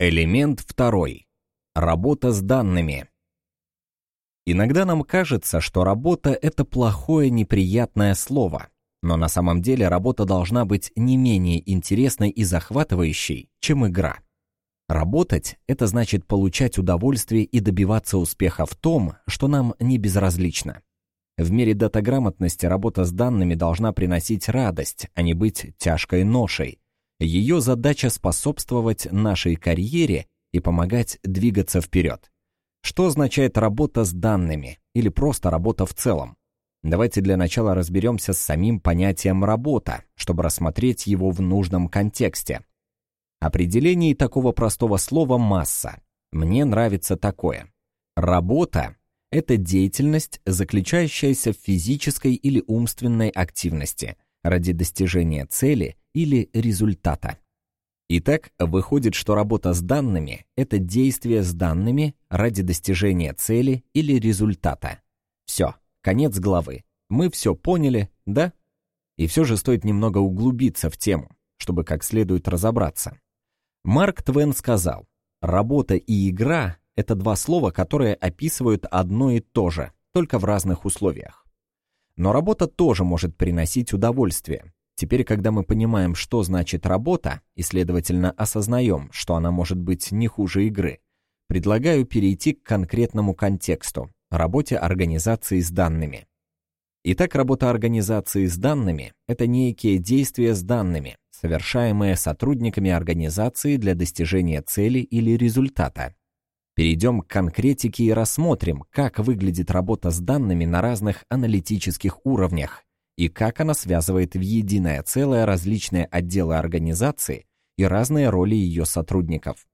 Элемент второй. Работа с данными. Иногда нам кажется, что работа — это плохое, неприятное слово. Но на самом деле работа должна быть не менее интересной и захватывающей, чем игра. Работать — это значит получать удовольствие и добиваться успеха в том, что нам не безразлично. В мире датаграмотности работа с данными должна приносить радость, а не быть тяжкой ношей. Ее задача способствовать нашей карьере и помогать двигаться вперед. Что означает работа с данными или просто работа в целом? Давайте для начала разберемся с самим понятием «работа», чтобы рассмотреть его в нужном контексте. Определений такого простого слова масса. Мне нравится такое. Работа — это деятельность, заключающаяся в физической или умственной активности ради достижения цели или результата. Итак, выходит, что работа с данными — это действие с данными ради достижения цели или результата. Все, конец главы. Мы все поняли, да? И все же стоит немного углубиться в тему, чтобы как следует разобраться. Марк Твен сказал, «Работа и игра — это два слова, которые описывают одно и то же, только в разных условиях. Но работа тоже может приносить удовольствие, Теперь, когда мы понимаем, что значит работа, и, следовательно, осознаем, что она может быть не хуже игры, предлагаю перейти к конкретному контексту – работе организации с данными. Итак, работа организации с данными – это некие действия с данными, совершаемые сотрудниками организации для достижения цели или результата. Перейдем к конкретике и рассмотрим, как выглядит работа с данными на разных аналитических уровнях и как она связывает в единое целое различные отделы организации и разные роли ее сотрудников.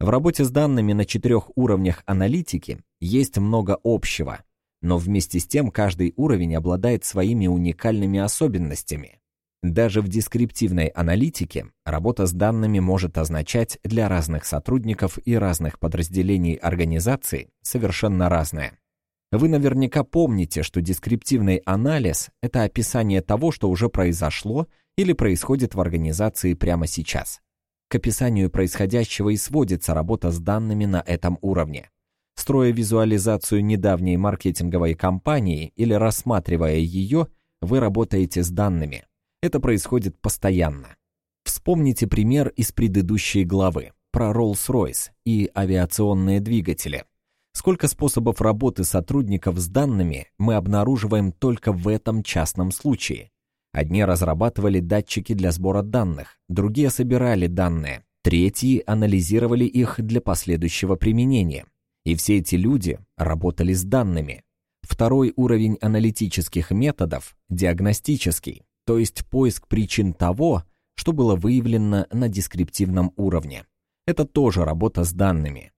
В работе с данными на четырех уровнях аналитики есть много общего, но вместе с тем каждый уровень обладает своими уникальными особенностями. Даже в дескриптивной аналитике работа с данными может означать для разных сотрудников и разных подразделений организации совершенно разное. Вы наверняка помните, что дескриптивный анализ — это описание того, что уже произошло или происходит в организации прямо сейчас. К описанию происходящего и сводится работа с данными на этом уровне. Строя визуализацию недавней маркетинговой кампании или рассматривая ее, вы работаете с данными. Это происходит постоянно. Вспомните пример из предыдущей главы про Rolls-Royce и авиационные двигатели. Сколько способов работы сотрудников с данными мы обнаруживаем только в этом частном случае. Одни разрабатывали датчики для сбора данных, другие собирали данные, третьи анализировали их для последующего применения. И все эти люди работали с данными. Второй уровень аналитических методов – диагностический, то есть поиск причин того, что было выявлено на дескриптивном уровне. Это тоже работа с данными.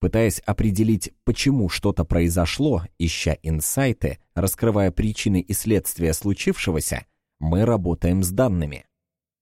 Пытаясь определить, почему что-то произошло, ища инсайты, раскрывая причины и следствия случившегося, мы работаем с данными.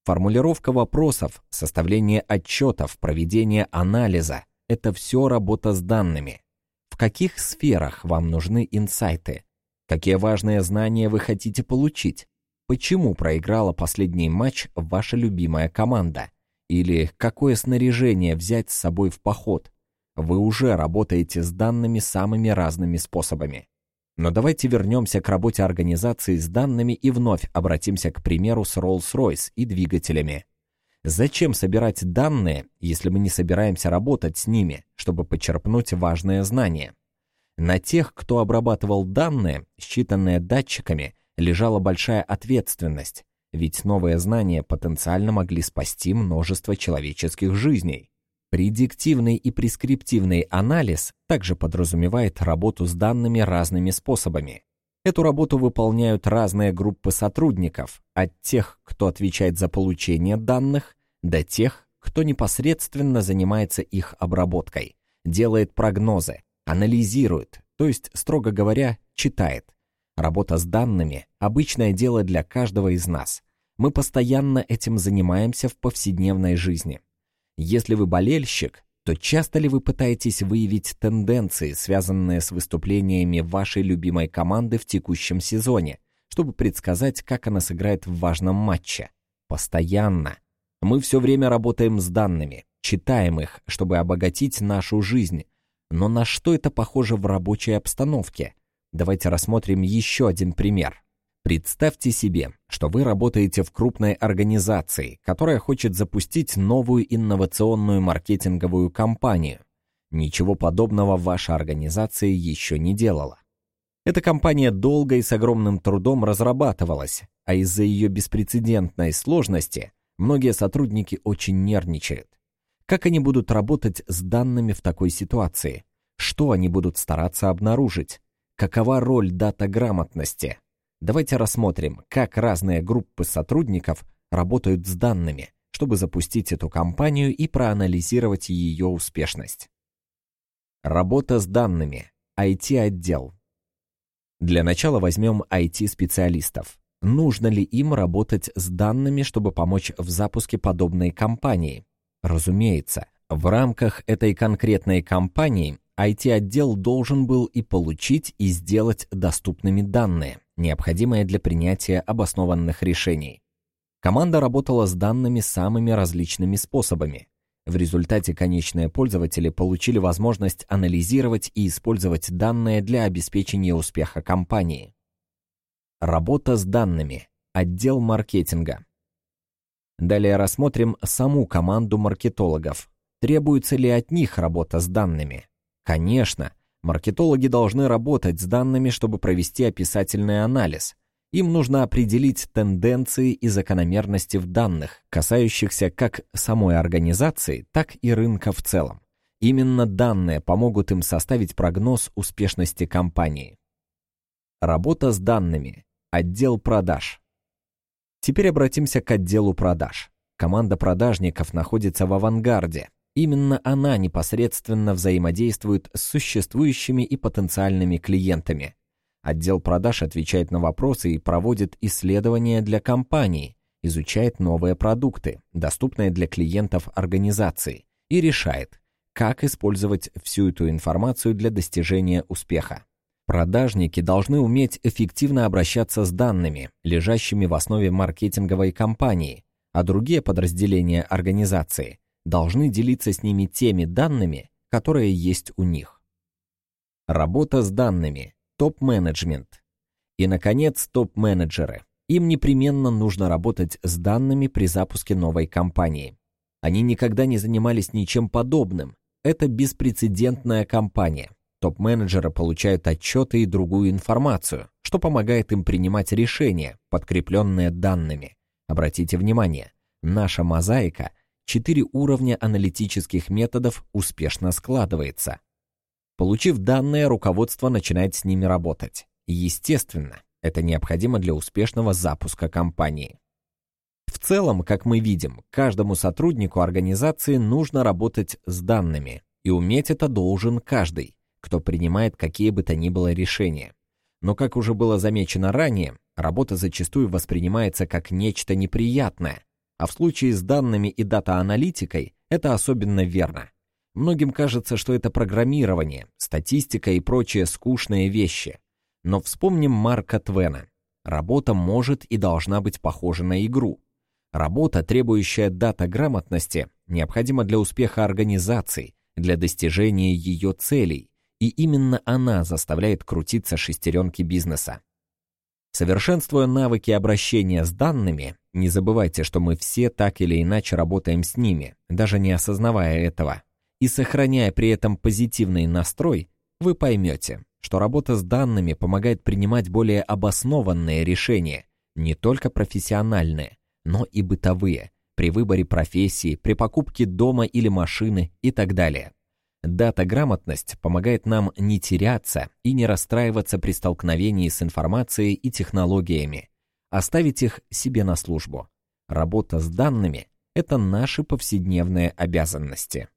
Формулировка вопросов, составление отчетов, проведение анализа – это все работа с данными. В каких сферах вам нужны инсайты? Какие важные знания вы хотите получить? Почему проиграла последний матч ваша любимая команда? Или какое снаряжение взять с собой в поход? Вы уже работаете с данными самыми разными способами. Но давайте вернемся к работе организации с данными и вновь обратимся к примеру с Rolls-Royce и двигателями. Зачем собирать данные, если мы не собираемся работать с ними, чтобы почерпнуть важные знания? На тех, кто обрабатывал данные, считанные датчиками, лежала большая ответственность, ведь новые знания потенциально могли спасти множество человеческих жизней. Предиктивный и прескриптивный анализ также подразумевает работу с данными разными способами. Эту работу выполняют разные группы сотрудников, от тех, кто отвечает за получение данных, до тех, кто непосредственно занимается их обработкой, делает прогнозы, анализирует, то есть, строго говоря, читает. Работа с данными – обычное дело для каждого из нас. Мы постоянно этим занимаемся в повседневной жизни. Если вы болельщик, то часто ли вы пытаетесь выявить тенденции, связанные с выступлениями вашей любимой команды в текущем сезоне, чтобы предсказать, как она сыграет в важном матче? Постоянно. Мы все время работаем с данными, читаем их, чтобы обогатить нашу жизнь. Но на что это похоже в рабочей обстановке? Давайте рассмотрим еще один пример. Представьте себе, что вы работаете в крупной организации, которая хочет запустить новую инновационную маркетинговую кампанию. Ничего подобного ваша организация еще не делала. Эта компания долго и с огромным трудом разрабатывалась, а из-за ее беспрецедентной сложности многие сотрудники очень нервничают. Как они будут работать с данными в такой ситуации? Что они будут стараться обнаружить? Какова роль дата-грамотности? Давайте рассмотрим, как разные группы сотрудников работают с данными, чтобы запустить эту кампанию и проанализировать ее успешность. Работа с данными. IT-отдел. Для начала возьмем IT-специалистов. Нужно ли им работать с данными, чтобы помочь в запуске подобной кампании? Разумеется, в рамках этой конкретной кампании IT-отдел должен был и получить, и сделать доступными данные, необходимые для принятия обоснованных решений. Команда работала с данными самыми различными способами. В результате конечные пользователи получили возможность анализировать и использовать данные для обеспечения успеха компании. Работа с данными. Отдел маркетинга. Далее рассмотрим саму команду маркетологов. Требуется ли от них работа с данными? Конечно, маркетологи должны работать с данными, чтобы провести описательный анализ. Им нужно определить тенденции и закономерности в данных, касающихся как самой организации, так и рынка в целом. Именно данные помогут им составить прогноз успешности компании. Работа с данными. Отдел продаж. Теперь обратимся к отделу продаж. Команда продажников находится в авангарде. Именно она непосредственно взаимодействует с существующими и потенциальными клиентами. Отдел продаж отвечает на вопросы и проводит исследования для компании, изучает новые продукты, доступные для клиентов организации, и решает, как использовать всю эту информацию для достижения успеха. Продажники должны уметь эффективно обращаться с данными, лежащими в основе маркетинговой кампании, а другие подразделения организации должны делиться с ними теми данными, которые есть у них. Работа с данными, топ-менеджмент. И, наконец, топ-менеджеры. Им непременно нужно работать с данными при запуске новой компании. Они никогда не занимались ничем подобным. Это беспрецедентная компания. Топ-менеджеры получают отчеты и другую информацию, что помогает им принимать решения, подкрепленные данными. Обратите внимание, наша мозаика – четыре уровня аналитических методов успешно складывается. Получив данные, руководство начинает с ними работать. Естественно, это необходимо для успешного запуска компании. В целом, как мы видим, каждому сотруднику организации нужно работать с данными, и уметь это должен каждый, кто принимает какие бы то ни было решения. Но, как уже было замечено ранее, работа зачастую воспринимается как нечто неприятное, а в случае с данными и дата-аналитикой это особенно верно. Многим кажется, что это программирование, статистика и прочие скучные вещи. Но вспомним Марка Твена. Работа может и должна быть похожа на игру. Работа, требующая дата-грамотности, необходима для успеха организации, для достижения ее целей, и именно она заставляет крутиться шестеренки бизнеса. Совершенствуя навыки обращения с данными, не забывайте, что мы все так или иначе работаем с ними, даже не осознавая этого. И сохраняя при этом позитивный настрой, вы поймете, что работа с данными помогает принимать более обоснованные решения, не только профессиональные, но и бытовые, при выборе профессии, при покупке дома или машины и так далее. Дата-грамотность помогает нам не теряться и не расстраиваться при столкновении с информацией и технологиями, оставить их себе на службу. Работа с данными – это наши повседневные обязанности.